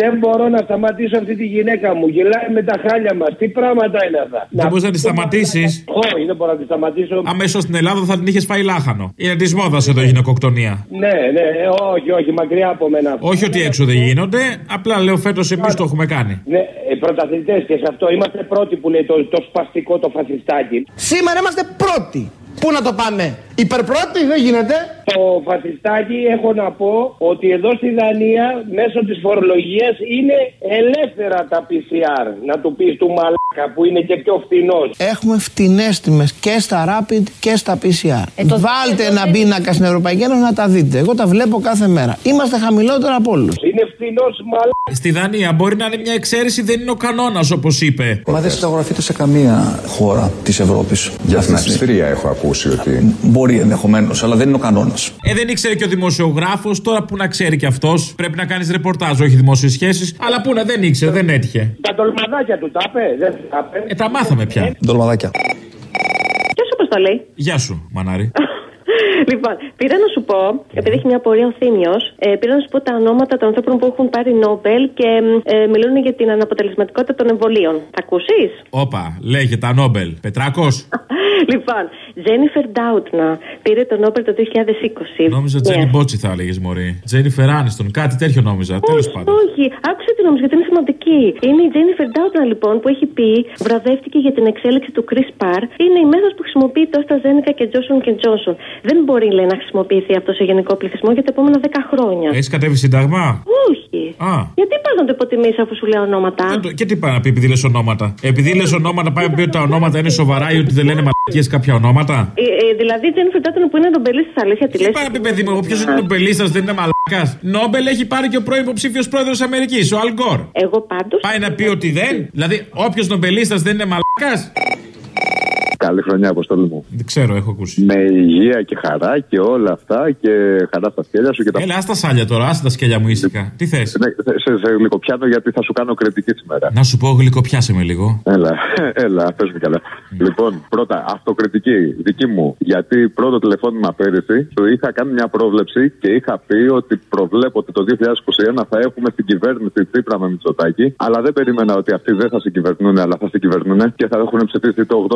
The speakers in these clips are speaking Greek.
δεν μπορώ να σταματήσω αυτή τη γυναίκα μου. Γελάει με τα χάλια μας. Τι πράγματα είναι αυτά. Δεν μπορείς να τη σταματήσεις. Όχι, δεν μπορώ να τη σταματήσω. Αμέσως στην Ελλάδα θα την είχες φάει λάχανο. Είναι της μόδας εδώ η γυναικοκτονία. Ναι, ναι, όχι, όχι, μακριά από μένα. Όχι ότι έξω δεν γίνονται, απλά λέω φέτος εμείς το έχουμε κάνει. Ναι, οι πρωταθλητές και σε αυτό είμαστε πρώτοι που λέει το, το σπαστικό το φασιστάκι. Σήμερα είμαστε πρώτοι. Πού να το πάμε, υπερπρώτη, δεν γίνεται. Το φασιστάκι έχω να πω ότι εδώ στη Δανία μέσω της φορολογίας είναι ελεύθερα τα PCR. Να του πεις του μαλάκα που είναι και πιο φθηνός. Έχουμε φτηνές τιμές και στα Rapid και στα PCR. Ε, Βάλτε ένα πίνακα στην Ευρωπαϊκή Ένωση να τα δείτε. Εγώ τα βλέπω κάθε μέρα. Είμαστε χαμηλότερα από όλους. Είναι φθηνός μαλάκα. Στη Δανία μπορεί να είναι μια εξαίρεση, δεν είναι ο κανόνας όπως είπε. Μα δεν συνταγογραφείτε σε καμία χώρα της Ευρώπης. Για την Αυστρία έχω ακούσει ότι. Μπορεί ενδεχομένως, αλλά δεν είναι ο κανόνας. Ε, δεν ήξερε και ο δημοσιογράφος, τώρα που να ξέρει κι αυτός. Πρέπει να κάνεις ρεπορτάζ, όχι δημόσιες σχέσεις. Αλλά πού να δεν ήξερε, δεν έτυχε. Τα τολμαδάκια του τα είπε, δεν τα είπε. Ε, τα μάθαμε πια. Ντολμαδάκια. Ποιο όπω το λέει. Γεια σου, μανάρι. Λοιπόν, πήρα να σου πω, επειδή έχει μια πορεία ο Θήμιος, ε, πήρα να σου πω τα ονόματα των ανθρώπων που έχουν πάρει Νόμπελ και ε, μιλούν για την αναποτελεσματικότητα των εμβολίων. Θα ακούσεις; Όπα, λέγε τα Νόμπελ. Πετράκος; λοιπόν, Τζένιφερ Ντάουτνα πήρε το Νόμπελ το 2020. Νόμιζα Τζένι Μπότσι θα έλεγες Μωρή. Τζένιφερ Άνιστον, κάτι τέτοιο νόμιζα. Τέλος πάντων. Όχι, άκουσα τι νόμιζα γιατί είναι σημαντική. Είναι η Τζένιφερ Ντάουτνα λοιπόν που έχει πει, βραβεύτηκε για την εξέλιξη του Chris Parr. Είναι η μέθοδο που χρησιμοποιεί το AstraZeneca και Johnson Johnson. Δεν μπορεί λέει, να χρησιμοποιηθεί αυτό σε γενικό πληθυσμό για τα επόμενα 10 χρόνια. Έχεις κατέβει σύνταγμα. Όχι. Α. Γιατί πας να το υποτιμήσεις αφού σου λέω ονόματα; Δεν το- Και τι πάει να πει επειδή λες ονόματα; Επειδή λες ονόματα, πάει να πει ότι τα ονόματα είναι σοβαρά ή ότι δεν λένε μαλακίες κάποια ονόματα; Ε, ε, δηλαδή, η Τζένιφερ Ντάουτνα που είναι νομπελή τη αλήθεια, τη Τι λες; πάει να πει, παιδί μου, ποιος είναι ο πελίστα, δεν είναι μαλακάς; Νόμπελ έχει πάρει και ο πρώην υποψήφιος πρόεδρος Αμερικής, ο Αλ Γκόρ. Εγώ πάντω. Πάει να πει ότι δεν; Δηλαδή, όποιος νομπελίστα δεν είναι μαλακάς; Καλή χρονιά, αποστολή μου. Δεν ξέρω, έχω ακούσει. Με υγεία και χαρά και όλα αυτά και χαρά στα σκέλια σου και τα. Έλα, άστα σάλια τώρα, άστα τα σκέλια μου ήσυχα. Τι θες; Ναι, σε, σε, σε γλυκοπιάνω γιατί θα σου κάνω κριτική σήμερα. Να σου πω, γλυκοπιάσε με λίγο. Έλα, έλα, πες μου καλά. Λοιπόν, πρώτα, αυτοκριτική δική μου. Γιατί πρώτο τηλεφώνημα πέρυσι του είχα κάνει μια πρόβλεψη και είχα πει ότι προβλέπω ότι το 2021 θα έχουμε στην κυβέρνηση Τσίπρα με Μητσοτάκη. Αλλά δεν περίμενα ότι αυτοί δεν θα συγκυβερνούν, αλλά θα συγκυβερνούν και θα έχουν ψηφίσει το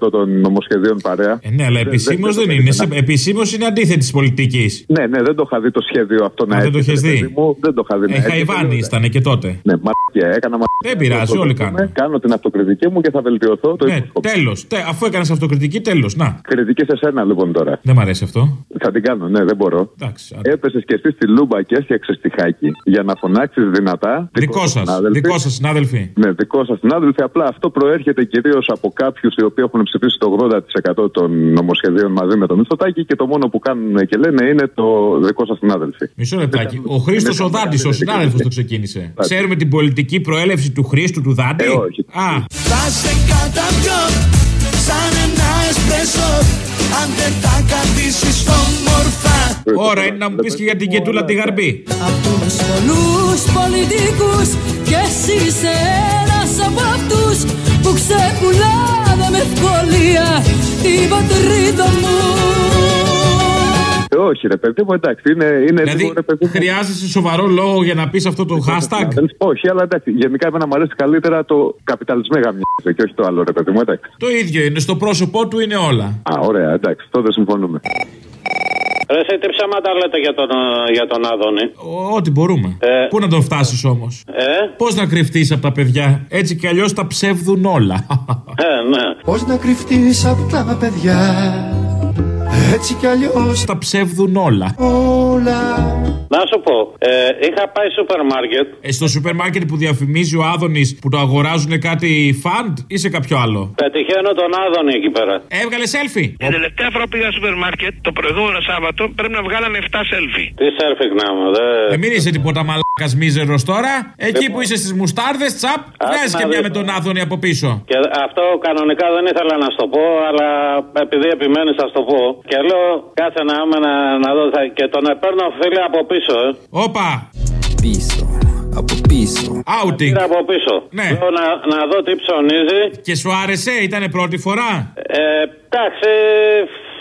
80% των νομοσχεδίων παρέα. Ε, ναι, αλλά επισήμως δεν είναι. Επισήμως είναι αντίθετης τη πολιτικής. Ναι, ναι, δεν το είχα δει το σχέδιο αυτό να δεν το έρχεται, έχεις δει. παιδί μου. Δεν το είχα δει. ναι. Ε, Έτσι, Χαϊβάνι λέω, ήταν και τότε. Ναι, μαρκία, έκανα μαρκία. Δεν πειράζει, όλοι κάνουν. Κάνω την αυτοκριτική μου και θα βελτιωθώ. Το Ναι, υποσκοπώ. τέλος. Αφού έκανες αυτοκριτική, τέλος. Να. Κριτική σε σένα λοιπόν τώρα. Δεν μ' αρέσει αυτό. Θα την κάνω, ναι, δεν μπορώ. Εντάξει. άντε. Έπεσες και εσύ στη λούμπα και έφτιαξε τη χάκη για να φωνάξεις δυνατά. Δικό σας. συνάδελφοι. Δικό σας, συνάδελφοι. Ναι, δικό σας συνάδελφοι. Απλά αυτό προέρχεται κυρίως από κάποιους οι οποίοι έχουν ψηφίσει το 80% των νομοσχεδίων μαζί με το Μητσοτάκη και το μόνο που κάνουν και λένε είναι το δικό σας συνάδελφοι. Μισό λεπτάκι. Ο Χρήστος Είναι ο Δάντης, ο καμία συνάδελφος κριτική. το ξεκίνησε. Ξέρουμε την πολιτική προέλευση του Χρήστου του Δάντη; Ε, όχι. Α, Θα σε καταπιώ σαν ένα εσπρέσο αν δεν τα κρατήσεις όμορφα ώρα είναι να μου πεις και για την κετούλα τη γαρμπή. Απ' τους πολλούς πολιτικούς και εσύ είσαι ένας από αυτούς που ξεκουλάνε με ευκολία την πατρίδα μου. Ε, όχι, ρε παιδί μου, εντάξει, είναι, είναι Δηλαδή, λίγο, ρε παιδί μου. χρειάζεσαι σοβαρό λόγο για να πεις αυτό το hashtag; Όχι, αλλά εντάξει, γενικά εμένα μου αρέσει καλύτερα το καπιταλισμό γαμιάζε και όχι το άλλο, ρε παιδί μου, εντάξει. Το ίδιο είναι. Στο πρόσωπό του είναι όλα. Α, ωραία, εντάξει, τότε συμφωνούμε. Ρε, εσύ τι ψέματα λέτε για τον, ε, για τον Άδωνη; Ο- Ό,τι μπορούμε. Ε. Πού να τον φτάσεις όμως; Ε, Πώς να κρυφτείς από τα παιδιά; Έτσι κι αλλιώς τα ψεύδουν όλα. ε, ναι. Πώς να κρυφτείς από τα παιδιά; Έτσι κι αλλιώς τα ψεύδουν όλα. όλα Να σου πω, ε, είχα πάει σούπερ μάρκετ. Ε, στο σούπερ μάρκετ που διαφημίζει ο Άδωνης που το αγοράζουν κάτι φαντ ή σε κάποιο άλλο; Πετυχαίνω τον Άδωνη εκεί πέρα. Έβγαλε selfie. Την τελευταία φορά που πήγα στο σούπερ μάρκετ, το προηγούμενο Σάββατο, πρέπει να βγάλανε 7 selfie. Τι σέρφι γνώμη, δε. Ε, μην είσαι τίποτα μαλάκας μίζερος τώρα. Εκεί που είσαι στις μουστάρδες, τσαπ, βγάζει να και μια δεις. με τον Άδωνη από πίσω. Και αυτό κανονικά δεν ήθελα να στο πω, αλλά επειδή επιμένεις θα στο πω. Και λέω, κάτσε να, είμαι να, να δω. θα- Και τον παίρνω φίλε από πίσω, ε. Όπα! Πίσω. Από πίσω. Outing. Πήρα από πίσω. Ναι. Λέω να, να δω τι ψωνίζει. Και σου άρεσε, ήταν πρώτη φορά; Ε, εντάξει,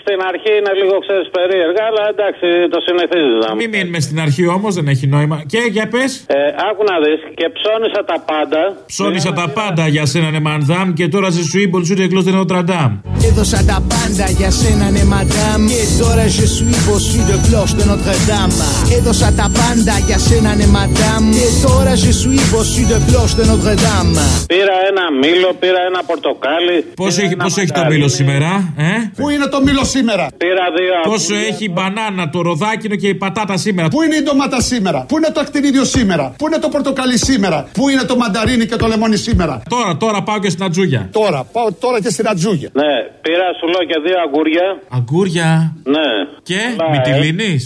στην αρχή είναι λίγο ξέρεις περίεργα, αλλά εντάξει, το συνηθίζεις. Μην μείνουμε στην αρχή όμως, δεν έχει νόημα. Και για πες. Ε, άκου να δεις και ψώνισα τα πάντα. Ψώνισα τα πάντα για σένα, ναι, μανδάμ, και τώρα σε σου είπα σου εκλώ δεν Νοτραντάμ. Έδωσα τα πάντα για σένα ναι μαντάμ Και τώρα je suis bossu de cloche de Notre Dame Έδωσα τα πάντα για σένα ναι μαντάμ Και τώρα je suis bossu de cloche de Notre Dame Πήρα ένα μήλο, πήρα ένα πορτοκάλι. Πόσο πήρα έχει, ένα πόσο έχει το μαγαρίνι. μήλο σήμερα, ε; Πού είναι το μήλο σήμερα; Πήρα δύο Πόσο αυγούρια. έχει η μπανάνα, το ροδάκινο και η πατάτα σήμερα; Πού είναι η ντομάτα σήμερα; Πού είναι το ακτινίδιο σήμερα; Πού είναι το πορτοκαλί σήμερα; Πού είναι το μανταρίνι και το λεμόνι σήμερα; Τώρα, τώρα πάω και στην ατζούγια. Τώρα, πάω τώρα και στην ατζούγια. Ναι, πήρα σου λέω και δύο αγκούρια. Αγκούρια. Ναι. Και, Καλά, μη τη ε. λύνεις.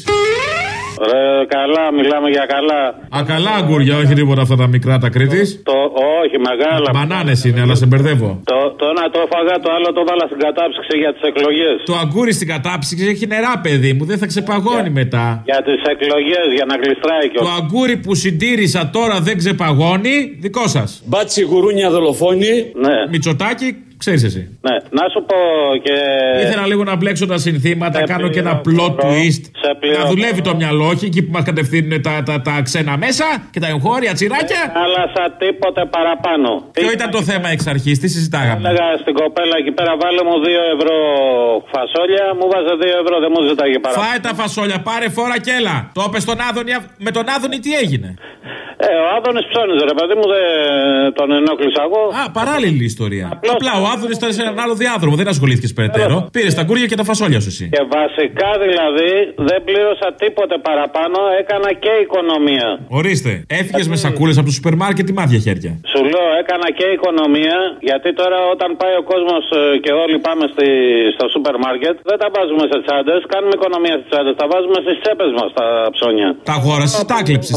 Ρε, καλά, μιλάμε για καλά. Α, καλά αγκούρια, όχι τίποτα αυτά τα μικρά τα Κρήτης. Το, όχι, μεγάλα. Μπανάνες είναι, αλλά σε μπερδεύω. Το, το ένα το έφαγα, το άλλο το βάλα στην κατάψυξη για τις εκλογές. Το αγκούρι στην κατάψυξη έχει νερά, παιδί μου, δεν θα ξεπαγώνει μετά. Για τις εκλογές, για να γλιστράει και Το αγκούρι που συντήρησα τώρα δεν ξεπαγώνει, δικό σας. Μπάτσι γουρούνια δολοφόνη. Ναι. Μητσοτάκι, ξέρεις εσύ. Ναι, να σου πω και. Ήθελα λίγο να μπλέξω τα συνθήματα, Σε κάνω και ένα πληρώνω, plot twist. σε πληρώνω. Να δουλεύει το μυαλό, όχι εκεί που μας κατευθύνουν τα, τα, τα ξένα μέσα και τα εγχώρια τσιράκια. Αλλά σαν τίποτε παραπάνω. Ποιο ήταν το θέμα εξ αρχής, τι συζητάγαμε; Έλεγα στην κοπέλα εκεί πέρα, βάλε μου 2 ευρώ φασόλια, μου βάζε 2 ευρώ, δεν μου ζητάγε παραπάνω. Φάε τα φασόλια, πάρε φόρα και έλα. Το είπες στον Άδωνη, αυ- με τον Άδωνη τι έγινε; Ε, ο Άδωνης ψώνιζε, ρε παιδί μου, δεν τον ενόχλησα εγώ. Α, παράλληλη ιστορία. Απλά ο Άδωνη ήταν σε έναν άλλο διάδρομο, δεν ασχολήθηκες περαιτέρω. Πήρες τα κούρια και τα φασόλια σου εσύ. Και βασικά δηλαδή δεν πλήρωσα τίποτε παραπάνω, έκανα και οικονομία. Ορίστε, έφυγες με σακούλες από το σούπερ μάρκετ ή μάτια χέρια. Σου λέω, έκανα και οικονομία, γιατί τώρα όταν πάει ο κόσμος και όλοι πάμε στη, στο σούπερ μάρκετ, δεν τα βάζουμε σε τσάντες, κάνουμε οικονομία στις τσάντες, τα βάζουμε στις τσέπες μας τα ψώνια. Τα αγόρασες, τα κλέψες.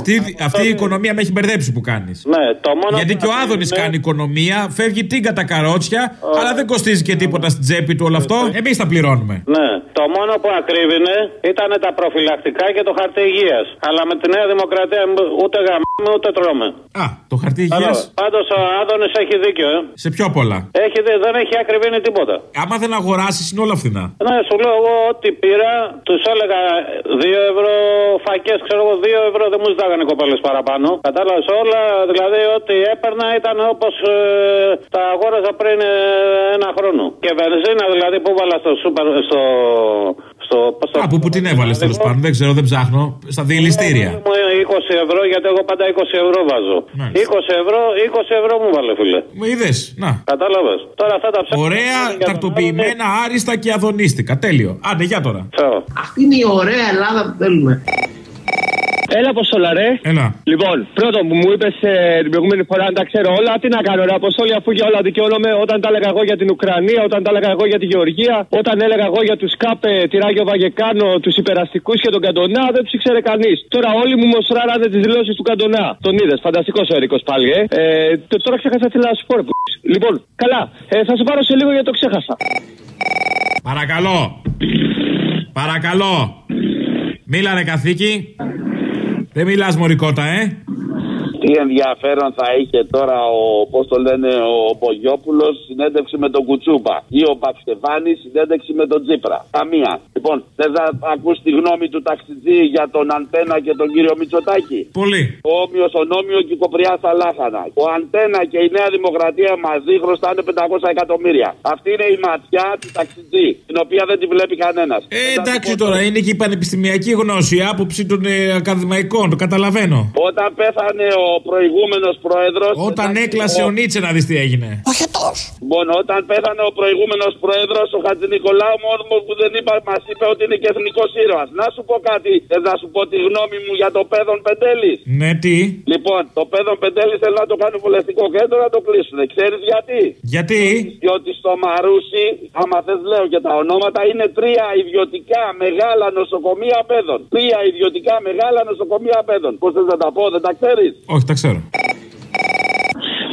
Αυτή η οικονομία με έχει μπερδέψει που κάνεις. Ναι, το μόνο Γιατί που και ο θα Άδωνης είναι- κάνει οικονομία, φεύγει τίγκα τα καρότσια, αλλά δεν κοστίζει και τίποτα στην τσέπη του όλο αυτό. Εμείς τα πληρώνουμε. Ναι, το μόνο που ακρίβεινε ήταν τα προφυλακτικά και το χαρτί υγείας. Αλλά με τη Νέα Δημοκρατία ούτε γαμάμε ούτε τρώμε. Α, το χαρτί υγείας. Πάντως ο Άδωνης έχει δίκιο, ε. Σε πιο πολλά. Έχει, δει- δεν έχει ακριβήνει τίποτα. Άμα δεν αγοράσεις, είναι όλα φθηνά. Ναι, σου λέω εγώ ό,τι πήρα, τους έλεγα 2 ευρώ φακές, ξέρω εγώ, 2 ευρώ δεν μου ζητάγανε οι κοπέλες παραπάνω. Κατάλαβες όλα, δηλαδή ό,τι έπαιρνα ήταν όπως τα αγόραζα πριν ε, ένα χρόνο. Και βενζίνα δηλαδή που βάλα στο σούπερ. Στο, στο, πώς το- Κάπου που την έβαλες τέλος πάντων, δεν ξέρω, δεν ψάχνω. Στα διελιστήρια. Μου είναι 20 ευρώ γιατί εγώ πάντα 20 ευρώ βάζω. 20 ευρώ, 20 ευρώ μου βάλε φίλε. Μου είδες. Να. Κατάλαβες. Τώρα αυτά τα ψάχνω. Ωραία, τακτοποιημένα, άριστα και αδονίστικα. Τέλειο. Άντε, για τώρα. Αυτή είναι η ωραία Ελλάδα που θέλουμε. Έλα, Αποστόλα, ρε. Έλα. Λοιπόν, πρώτο που μου είπες την προηγούμενη φορά αν τα ξέρω όλα, τι να κάνω, ρε Αποστόλη, αφού για όλα δικαιώνομαι όταν τα έλεγα εγώ για την Ουκρανία, όταν τα έλεγα εγώ για τη Γεωργία, όταν έλεγα εγώ για τους ΚΑΠΕ, τη Ράγιο Βαγεκάνο, τους υπεραστικούς και τον Καντονά, δεν τους ήξερε κανείς. Τώρα όλοι μου μοσράρανε τις δηλώσεις του Καντονά. Τον είδες, φανταστικός ο Ερικό πάλι, ε. ε τ- τώρα ξέχασα τι να σου πω, ρε, που- Λοιπόν, καλά, ε, θα σου πάρω σε λίγο γιατί το ξέχασα. Παρακαλώ. Παρακαλώ. Μίλα ρε καθήκη. Δεν μιλάς μωρικότα, ε. Τι ενδιαφέρον θα είχε τώρα ο, πώς το λένε, ο Μπογιόπουλος συνέντευξη με τον Κουτσούπα ή ο Παπστεφάνη συνέντευξη με τον Τσίπρα. Καμία. Λοιπόν, θες να ακούς τη γνώμη του ταξιτζή για τον Αντένα και τον κύριο Μητσοτάκη; Πολύ. Ο όμοιο ο νόμιος και η κοπριά στα λάχανα. Ο Αντένα και η Νέα Δημοκρατία μαζί χρωστάνε 500 εκατομμύρια. Αυτή είναι η ματιά του ταξιτζή, την οποία δεν τη βλέπει κανένας. Ε, εντάξει τώρα, είναι και η πανεπιστημιακή γνώση, η άποψη των ε, ακαδημαϊκών, το καταλαβαίνω. Όταν πέθανε ο προηγούμενος πρόεδρος. Όταν έκλασε ο Νίτσε να δεις τι έγινε. Λοιπόν, όταν πέθανε ο προηγούμενος πρόεδρος, ο Χατζη Νικολάου, μόνος που δεν είπα, μας είπε ότι είναι και εθνικός ήρωας. Να σου πω κάτι, θε να σου πω τη γνώμη μου για το παιδόν Πεντέλη. Ναι, τι; Λοιπόν, το παιδόν Πεντέλη θέλει να το κάνει βουλευτικό κέντρο να το κλείσουν. Ξέρεις γιατί; Γιατί; Διότι στο Μαρούσι, άμα θες λέω και τα ονόματα, είναι τρία ιδιωτικά μεγάλα νοσοκομεία παιδών. Τρία ιδιωτικά μεγάλα νοσοκομεία παιδών. Πώς θες να τα πω, δεν τα ξέρεις; Όχι, τα ξέρω.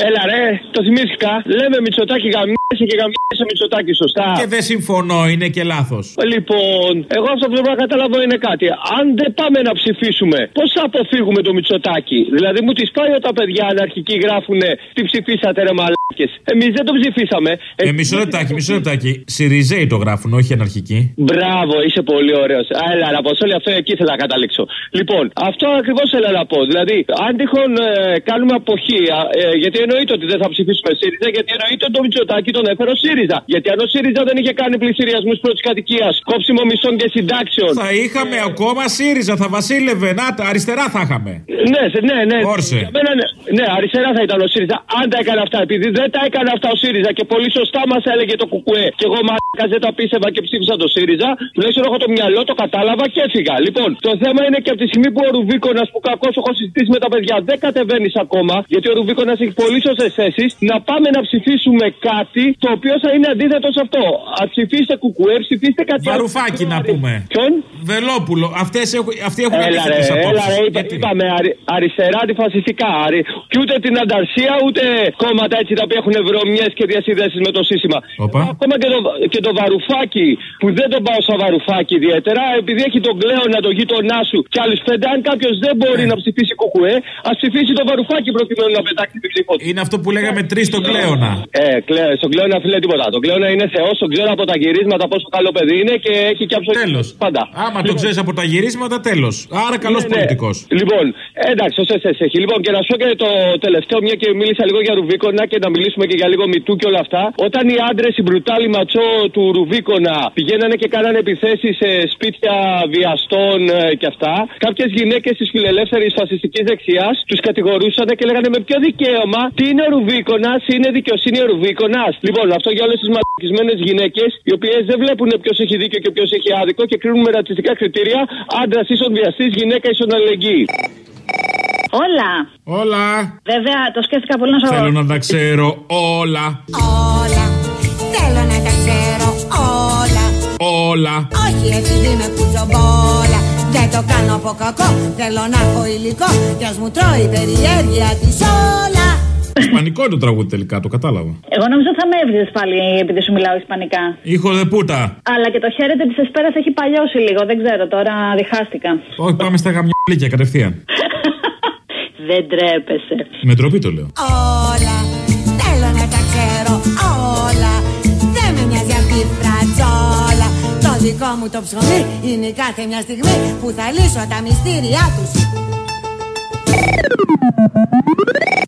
Έλα ρε, το θυμήθηκα. Λέμε Μητσοτάκη γαμί γαμιέσαι και γαμιέσαι Μητσοτάκη, σωστά. Και δεν συμφωνώ, είναι και λάθος. Λοιπόν, εγώ αυτό που πρέπει να καταλάβω είναι κάτι. Αν δεν πάμε να ψηφίσουμε, πώς θα αποφύγουμε το Μητσοτάκη; Δηλαδή μου τις πάει όταν παιδιά αναρχικοί γράφουν τι ψηφίσατε ρε μαλάκες. Εμείς δεν το ψηφίσαμε. Ε, μισό λεπτάκι, μισό λεπτάκι. Σιριζέοι το γράφουν, όχι αναρχικοί. Μπράβο, είσαι πολύ ωραίος. Έλα, να πω όλοι αυτό εκεί ήθελα να καταλήξω. Λοιπόν, αυτό ακριβώς έλα να πω. Δηλαδή, αν τυχόν ε, κάνουμε αποχή, α, ε, γιατί εννοείται ότι δεν θα ψηφίσουμε ΣΥΡΙΖΑ, γιατί εννοείται ότι το Μητσοτάκη τον έφερε ο ΣΥΡΙΖΑ. Γιατί αν ο ΣΥΡΙΖΑ δεν είχε κάνει πλησιριασμού πρώτης κατοικίας, κόψιμο μισών και συντάξεων. Θα είχαμε ακόμα ΣΥΡΙΖΑ, θα βασίλευε. Να τα αριστερά θα είχαμε. Ναι, σε- ναι, ναι. Όρσε. Για μένα, ναι. ναι, αριστερά θα ήταν ο ΣΥΡΙΖΑ. Αν τα έκανε αυτά, επειδή δεν τα έκανε αυτά ο ΣΥΡΙΖΑ και πολύ σωστά μας έλεγε το Κουκουέ και εγώ μαλάκα δεν τα πίστευα και ψήφισα το ΣΥΡΙΖΑ, τουλάχιστον έχω το μυαλό, το κατάλαβα και έφυγα. Λοιπόν, το θέμα είναι και από τη στιγμή που ο Ρουβίκονας που κακώ έχω συζητήσει με τα παιδιά δεν κατεβαίνεις ακόμα, γιατί ο Ρουβίκονας έχει πολύ σωστές θέσεις, να πάμε να ψηφίσουμε κάτι το οποίο θα είναι αντίθετος σε αυτό. Α ψηφίσετε Κουκουέ, ψηφίστε κάτι άλλο. Βαρουφάκι να πούμε. Ποιον; Βελόπουλο. Αυτές έχουν, αυτοί έχουν Έλα ρε, αντίθετε έλα ρε, απόψει. είπα, είπαμε αρι- αριστερά αντιφασιστικά. Αρι... Και ούτε την ανταρσία, ούτε κόμματα έτσι τα οποία έχουν βρωμιέ και διασυνδέσει με το σύστημα. Όπα. Ακόμα και το, και το βαρουφάκι, που δεν τον πάω σαν βαρουφάκι ιδιαίτερα, επειδή έχει τον κλέον το γείτονά σου και άλλους πέντε, αν κάποιος δεν μπορεί Ναι. να ψηφίσει κουκουέ, ας ψηφίσει το βαρουφάκι προκειμένου να πετάξει την ψήφο του. Είναι αυτό που λέγαμε τρεις στον κλέωνα. Ε, κλέ, στον κλέωνα φίλε τίποτα. Τον κλέωνα είναι θεός, τον ξέρω από τα γυρίσματα πόσο καλό παιδί είναι και έχει και άψογο. Τέλος. Πάντα. Άμα το ξέρεις από τα γυρίσματα, τέλος. Άρα καλός Ναι, ναι. πολιτικός. Λοιπόν, εντάξει, όσο εσέ έχει. Λοιπόν, και να σου πω και το τελευταίο, μια και μίλησα λίγο για Ρουβίκονα και να μιλήσουμε και για λίγο μητού και όλα αυτά. Όταν οι άντρες, οι μπρουτάλοι ματσό του Ρουβίκονα πηγαίνανε και κάνανε επιθέσεις σε σπίτια βιαστών ε, και αυτά, κάποιες γυναίκες της φιλελεύθερης φασιστικής δεξιάς τους κατηγορούσαν και λέγανε με ποιο δικαίωμα; Τι είναι ο Ρουβίκονας, είναι δικαιοσύνη ο Ρουβίκονας; Λοιπόν, αυτό για όλες τις μαλακισμένες γυναίκες, οι οποίες δεν βλέπουν ποιος έχει δίκιο και ποιος έχει άδικο και κρίνουν με ρατσιστικά κριτήρια άντρα ίσον βιαστής, γυναίκα ίσον αλληλεγγύη. Όλα. Όλα. Βέβαια, το σκέφτηκα πολύ να σου Θέλω να τα ξέρω όλα. Όλα, θέλω να τα ξέρω όλα. Όλα. Όχι επειδή με κουτσομπόλα. Δεν το κάνω από κακό. Θέλω να έχω υλικό. Κι ας μου τρώει η περιέργεια της όλα. Ισπανικό είναι το τραγούδι τελικά, το κατάλαβα. Εγώ νομίζω θα με έβριζε πάλι επειδή σου μιλάω Ισπανικά. Ήχο δε πούτα. Αλλά και το χαίρετε τη Εσπέρα έχει παλιώσει λίγο. Δεν ξέρω τώρα, διχάστηκα. Όχι, πάμε στα γαμιόλικια κατευθείαν. Δεν τρέπεσαι. Με τροπή το λέω. Όλα, θέλω να τα ξέρω όλα. Δεν με νοιάζει αυτή η φρατζόλα. Το δικό μου το ψωμί είναι η κάθε μια στιγμή που θα λύσω τα μυστήριά τους.